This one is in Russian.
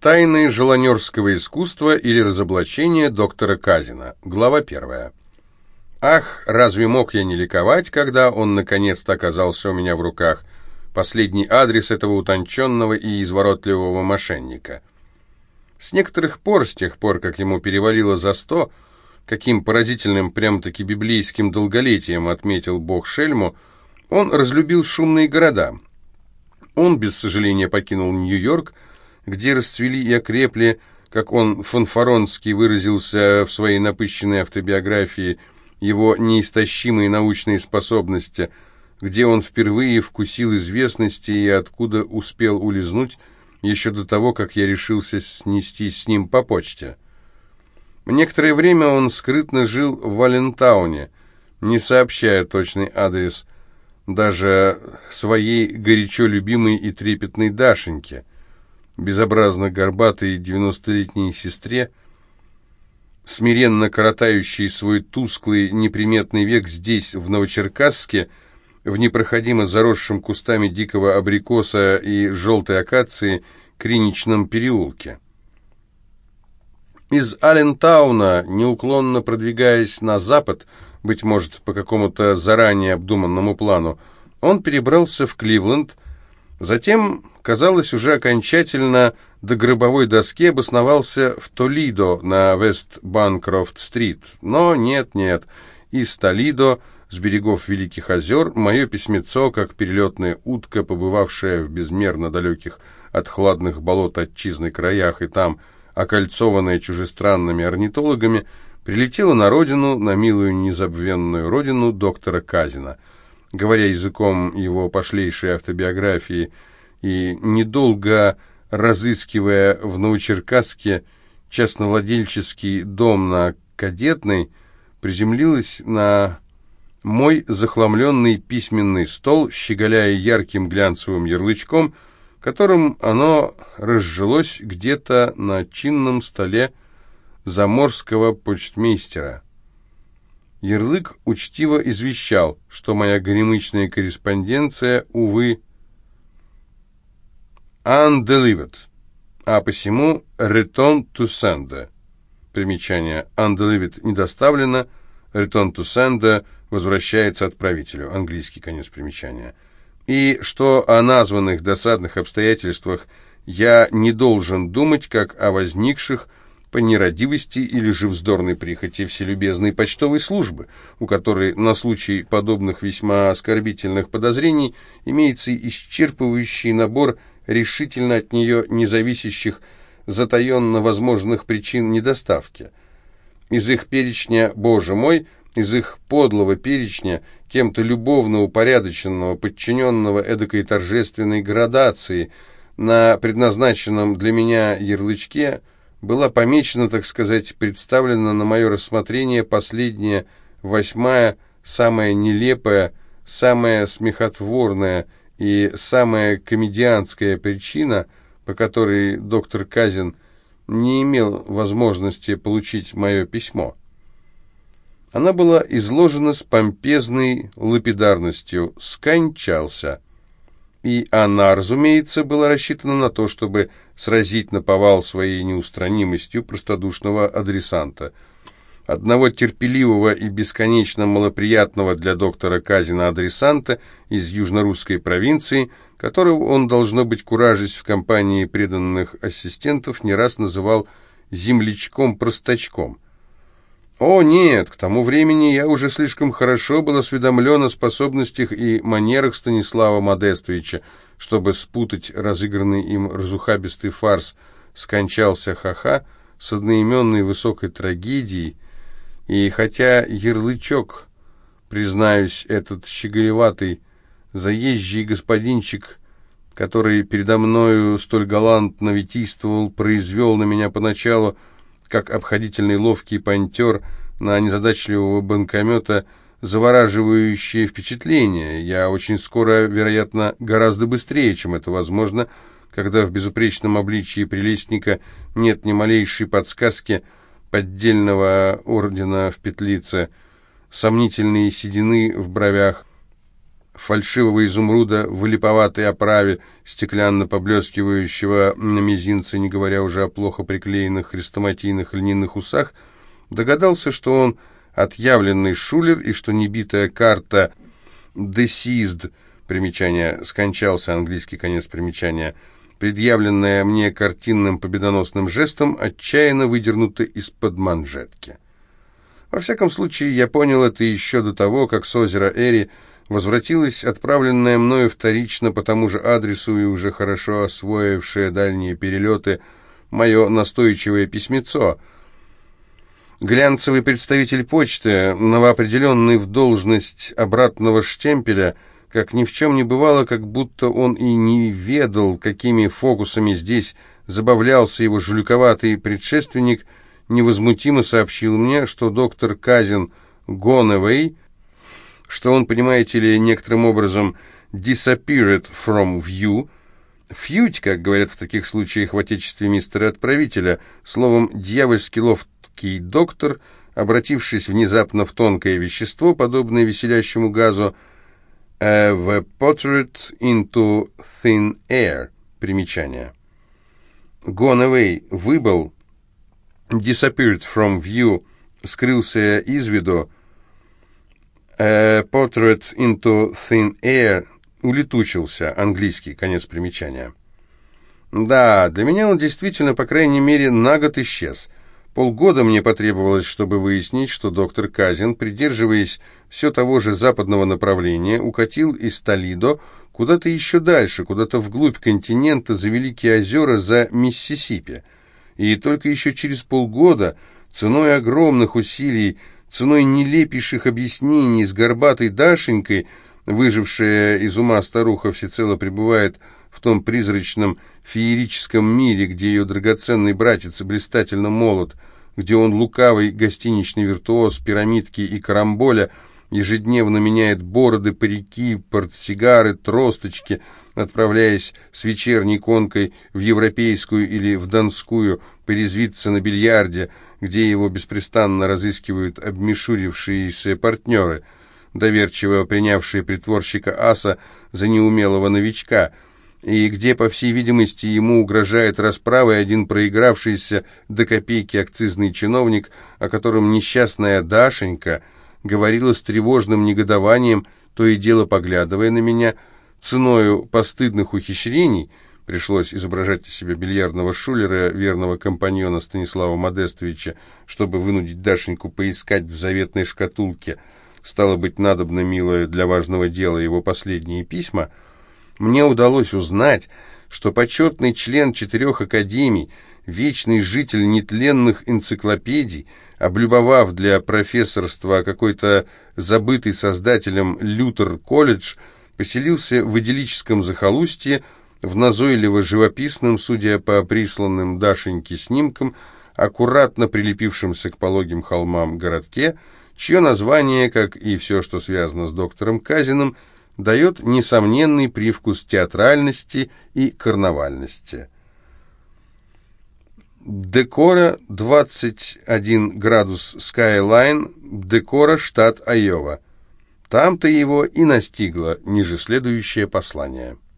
Тайны желанерского искусства или разоблачение доктора Казина. Глава первая. Ах, разве мог я не ликовать, когда он наконец-то оказался у меня в руках? Последний адрес этого утонченного и изворотливого мошенника. С некоторых пор, с тех пор, как ему перевалило за сто, каким поразительным, прям-таки библейским долголетием отметил бог Шельму, он разлюбил шумные города. Он, без сожаления, покинул Нью-Йорк, где расцвели и окрепли, как он фанфаронски выразился в своей напыщенной автобиографии, его неистощимые научные способности, где он впервые вкусил известности и откуда успел улизнуть еще до того, как я решился снестись с ним по почте. Некоторое время он скрытно жил в Валентауне, не сообщая точный адрес даже своей горячо любимой и трепетной Дашеньке безобразно горбатой девяностолетней сестре, смиренно коротающей свой тусклый неприметный век здесь, в Новочеркасске, в непроходимо заросшем кустами дикого абрикоса и желтой акации Криничном переулке. Из Аллентауна, неуклонно продвигаясь на запад, быть может, по какому-то заранее обдуманному плану, он перебрался в Кливленд, затем казалось, уже окончательно до гробовой доски обосновался в Толидо на Вест-Банкрофт-стрит. Но нет-нет, из Толидо, с берегов Великих озер, мое письмецо, как перелетная утка, побывавшая в безмерно далеких от хладных болот отчизны краях и там, окольцованная чужестранными орнитологами, прилетело на родину, на милую незабвенную родину доктора Казина. Говоря языком его пошлейшей автобиографии – и, недолго разыскивая в Новочеркасске частновладельческий дом на Кадетной, приземлилась на мой захламленный письменный стол, щеголяя ярким глянцевым ярлычком, которым оно разжилось где-то на чинном столе заморского почтмейстера. Ярлык учтиво извещал, что моя горемычная корреспонденция, увы, undelivered, а посему return to sender. Примечание undelivered не доставлено, return to sender возвращается отправителю. Английский конец примечания. И что о названных досадных обстоятельствах я не должен думать, как о возникших по нерадивости или же вздорной прихоти вселюбезной почтовой службы, у которой на случай подобных весьма оскорбительных подозрений имеется исчерпывающий набор решительно от нее независящих затаенно возможных причин недоставки. Из их перечня «Боже мой», из их подлого перечня, кем-то любовно упорядоченного, подчиненного эдакой торжественной градации, на предназначенном для меня ярлычке была помечена, так сказать, представлена на мое рассмотрение последняя, восьмая, самая нелепая, самая смехотворная – и самая комедианская причина, по которой доктор Казин не имел возможности получить мое письмо. Она была изложена с помпезной лапидарностью «скончался». И она, разумеется, была рассчитана на то, чтобы сразить наповал своей неустранимостью простодушного адресанта – одного терпеливого и бесконечно малоприятного для доктора Казина адресанта из южнорусской провинции, которого он, должно быть, куражить в компании преданных ассистентов, не раз называл «землячком-простачком». О, нет, к тому времени я уже слишком хорошо был осведомлен о способностях и манерах Станислава Модестовича, чтобы спутать разыгранный им разухабистый фарс «Скончался ха-ха» с одноименной высокой трагедией, и хотя ярлычок, признаюсь, этот щеголеватый, заезжий господинчик, который передо мною столь галантно витийствовал, произвел на меня поначалу, как обходительный ловкий понтер на незадачливого банкомета, завораживающее впечатление. Я очень скоро, вероятно, гораздо быстрее, чем это возможно, когда в безупречном обличии прелестника нет ни малейшей подсказки – поддельного ордена в петлице, сомнительные седины в бровях, фальшивого изумруда в липоватой оправе, стеклянно поблескивающего на мизинце, не говоря уже о плохо приклеенных хрестоматийных льняных усах, догадался, что он отъявленный шулер и что небитая карта «deceased» примечание «скончался» английский конец примечания – предъявленная мне картинным победоносным жестом, отчаянно выдернута из-под манжетки. Во всяком случае, я понял это еще до того, как с озера Эри возвратилась отправленная мною вторично по тому же адресу и уже хорошо освоившее дальние перелеты мое настойчивое письмецо. Глянцевый представитель почты, новоопределенный в должность обратного штемпеля – как ни в чем не бывало, как будто он и не ведал, какими фокусами здесь забавлялся его жуликоватый предшественник, невозмутимо сообщил мне, что доктор Казин Гоневей, что он, понимаете ли, некоторым образом disappeared from view, фьють, как говорят в таких случаях в отечестве мистера-отправителя, словом, дьявольски ловкий доктор, обратившись внезапно в тонкое вещество, подобное веселящему газу, A portrait into thin air. Примечание. Gone away. Выбыл. Disappeared from view. Скрылся из виду. A portrait into thin air. Улетучился. Английский. Конец примечания. Да, для меня он действительно, по крайней мере, на год исчез. Полгода мне потребовалось, чтобы выяснить, что доктор Казин, придерживаясь все того же западного направления, укатил из Толидо куда-то еще дальше, куда-то вглубь континента, за Великие озера, за Миссисипи. И только еще через полгода, ценой огромных усилий, ценой нелепейших объяснений с горбатой Дашенькой, выжившая из ума старуха всецело пребывает в том призрачном феерическом мире, где ее драгоценный братец блистательно молод, где он лукавый гостиничный виртуоз пирамидки и карамболя, ежедневно меняет бороды, парики, портсигары, тросточки, отправляясь с вечерней конкой в европейскую или в донскую порезвиться на бильярде, где его беспрестанно разыскивают обмешурившиеся партнеры, доверчиво принявшие притворщика аса за неумелого новичка – и где, по всей видимости, ему угрожает расправой один проигравшийся до копейки акцизный чиновник, о котором несчастная Дашенька говорила с тревожным негодованием, то и дело поглядывая на меня, ценою постыдных ухищрений, пришлось изображать из себя бильярдного шулера, верного компаньона Станислава Модестовича, чтобы вынудить Дашеньку поискать в заветной шкатулке, стало быть, надобно, милое, для важного дела его последние письма — мне удалось узнать, что почетный член четырех академий, вечный житель нетленных энциклопедий, облюбовав для профессорства какой-то забытый создателем Лютер-колледж, поселился в идиллическом захолустье, в назойливо-живописном, судя по присланным Дашеньке снимкам, аккуратно прилепившемся к пологим холмам городке, чье название, как и все, что связано с доктором Казиным, дает несомненный привкус театральности и карнавальности. Декора 21 градус Skyline, Декора, штат Айова. Там-то его и настигло ниже следующее послание –